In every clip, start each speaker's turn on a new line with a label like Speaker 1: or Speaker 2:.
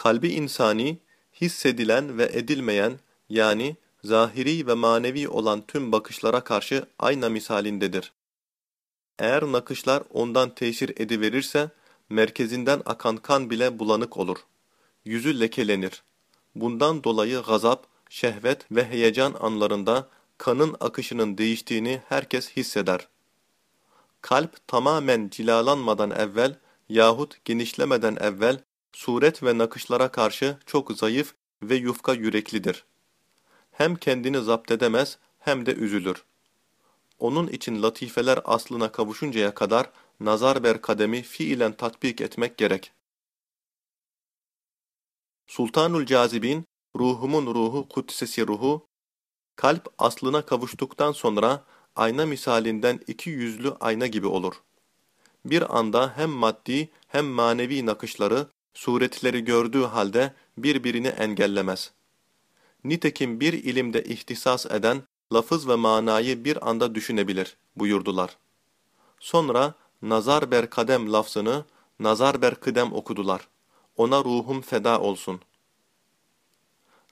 Speaker 1: Kalbi insani, hissedilen ve edilmeyen yani zahiri ve manevi olan tüm bakışlara karşı ayna misalindedir. Eğer nakışlar ondan tesir ediverirse, merkezinden akan kan bile bulanık olur. Yüzü lekelenir. Bundan dolayı gazap, şehvet ve heyecan anlarında kanın akışının değiştiğini herkes hisseder. Kalp tamamen cilalanmadan evvel yahut genişlemeden evvel suret ve nakışlara karşı çok zayıf ve yufka yüreklidir. Hem kendini zapt edemez hem de üzülür. Onun için latifeler aslına kavuşuncaya kadar nazar ber kademi fiilen tatbik etmek gerek. Sultanul Cazibin, ruhumun ruhu kudsesi ruhu, kalp aslına kavuştuktan sonra ayna misalinden iki yüzlü ayna gibi olur. Bir anda hem maddi hem manevi nakışları, suretleri gördüğü halde birbirini engellemez. Nitekim bir ilimde ihtisas eden, lafız ve manayı bir anda düşünebilir buyurdular. Sonra nazar ber kadem lafzını nazar ber kıdem okudular. Ona ruhum feda olsun.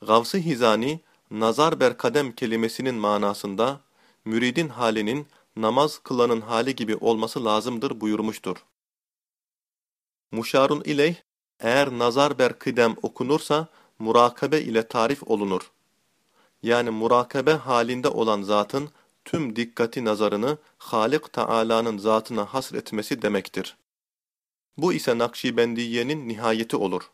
Speaker 1: Gavs-ı Hizani, nazar ber kadem kelimesinin manasında, müridin halinin namaz kılanın hali gibi olması lazımdır buyurmuştur. Muşarun ileyh, eğer nazar ber kıdem okunursa, murakabe ile tarif olunur. Yani murakabe halinde olan zatın tüm dikkati nazarını Halik Teala'nın zatına hasretmesi demektir. Bu ise Nakşibendiye'nin nihayeti olur.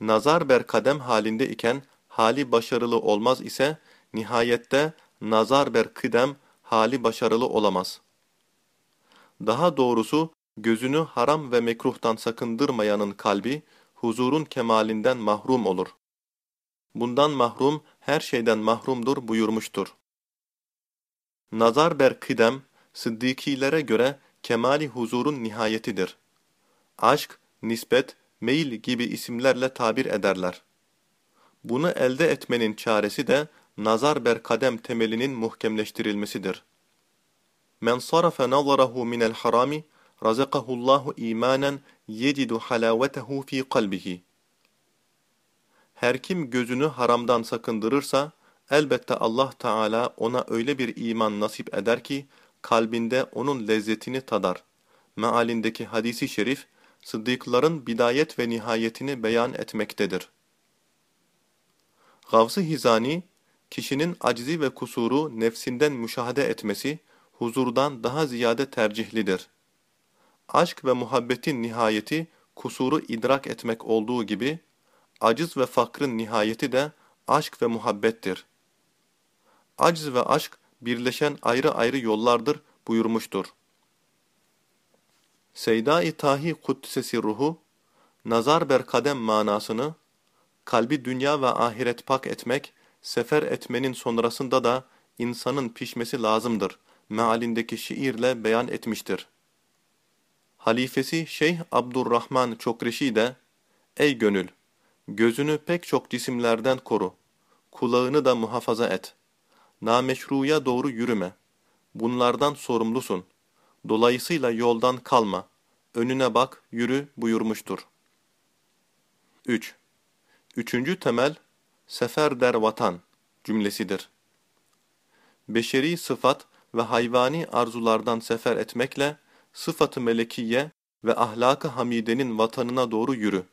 Speaker 1: Nazar ber kadem halinde iken hali başarılı olmaz ise nihayette nazar ber kıdem hali başarılı olamaz. Daha doğrusu gözünü haram ve mekruhtan sakındırmayanın kalbi huzurun kemalinden mahrum olur. Bundan mahrum her şeyden mahrumdur buyurmuştur. Nazar ber kıdem, sıddikilere göre kemali huzurun nihayetidir. Aşk, nispet, meyil gibi isimlerle tabir ederler. Bunu elde etmenin çaresi de nazar ber kadem temelinin muhkemleştirilmesidir. Men sarafe nazarahu minel harami razakahullahu imanen yecidu halavetehu fi kalbihi. Her kim gözünü haramdan sakındırırsa, elbette Allah Teala ona öyle bir iman nasip eder ki, kalbinde onun lezzetini tadar. Mealindeki hadisi şerif, sıddıkların bidayet ve nihayetini beyan etmektedir. Gavs-ı Hizani, kişinin aczi ve kusuru nefsinden müşahede etmesi, huzurdan daha ziyade tercihlidir. Aşk ve muhabbetin nihayeti, kusuru idrak etmek olduğu gibi, aciz ve fakrın nihayeti de aşk ve muhabbettir. Aciz ve aşk birleşen ayrı ayrı yollardır buyurmuştur. Seyda-i Tahi Kuddisesi ruhu, nazar ber kadem manasını, kalbi dünya ve ahiret pak etmek, sefer etmenin sonrasında da insanın pişmesi lazımdır mealindeki şiirle beyan etmiştir. Halifesi Şeyh Abdurrahman Çokreşi de, Ey gönül! Gözünü pek çok cisimlerden koru. Kulağını da muhafaza et. Nameşruya doğru yürüme. Bunlardan sorumlusun. Dolayısıyla yoldan kalma. Önüne bak, yürü buyurmuştur. 3. Üçüncü temel, sefer der vatan cümlesidir. Beşeri sıfat ve hayvani arzulardan sefer etmekle, sıfatı melekiye ve ahlakı hamidenin vatanına doğru yürü.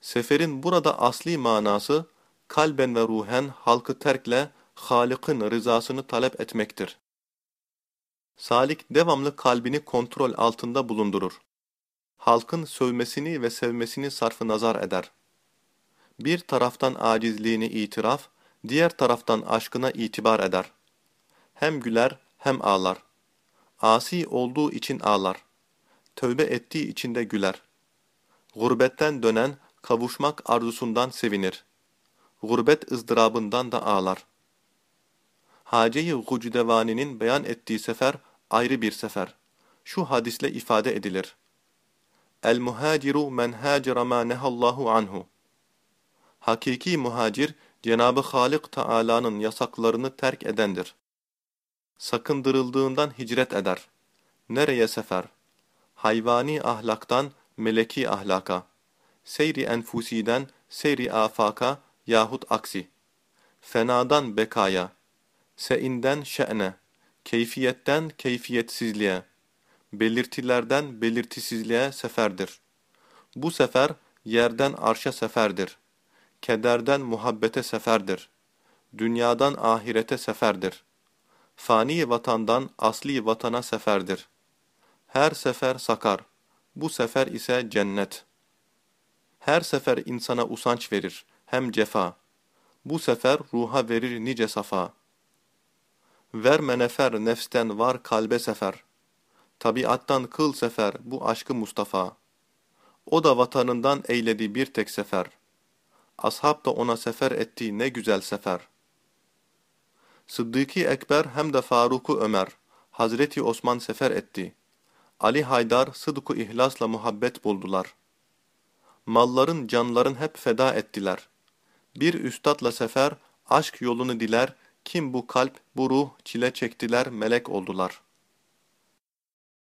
Speaker 1: Seferin burada asli manası, kalben ve ruhen halkı terkle Halık'ın rızasını talep etmektir. Salik devamlı kalbini kontrol altında bulundurur. Halkın sövmesini ve sevmesini sarfı nazar eder. Bir taraftan acizliğini itiraf, diğer taraftan aşkına itibar eder. Hem güler hem ağlar. Asi olduğu için ağlar. Tövbe ettiği için de güler. Gurbetten dönen kavuşmak arzusundan sevinir. Gurbet ızdırabından da ağlar. Hace-i Gucdevani'nin beyan ettiği sefer ayrı bir sefer. Şu hadisle ifade edilir. El-muhaciru men hacira ma nehallahu anhu. Hakiki muhacir, Cenabı Halik Teala'nın yasaklarını terk edendir. Sakındırıldığından hicret eder. Nereye sefer? Hayvani ahlaktan meleki ahlaka seyri enfusiden seyri afaka yahut aksi. Fenadan bekaya, seinden şe'ne, keyfiyetten keyfiyetsizliğe, belirtilerden belirtisizliğe seferdir. Bu sefer yerden arşa seferdir. Kederden muhabbete seferdir. Dünyadan ahirete seferdir. Fani vatandan asli vatana seferdir. Her sefer sakar. Bu sefer ise cennet. Her sefer insana usanç verir, hem cefa. Bu sefer ruha verir nice safa. Verme nefer nefsten var kalbe sefer. Tabiattan kıl sefer bu aşkı Mustafa. O da vatanından eyledi bir tek sefer. Ashab da ona sefer etti ne güzel sefer. Sıddıki Ekber hem de Faruku Ömer, Hazreti Osman sefer etti. Ali Haydar sıdku ihlasla muhabbet buldular. Malların canların hep feda ettiler. Bir üstadla sefer aşk yolunu diler, kim bu kalp bu ruh çile çektiler melek oldular.''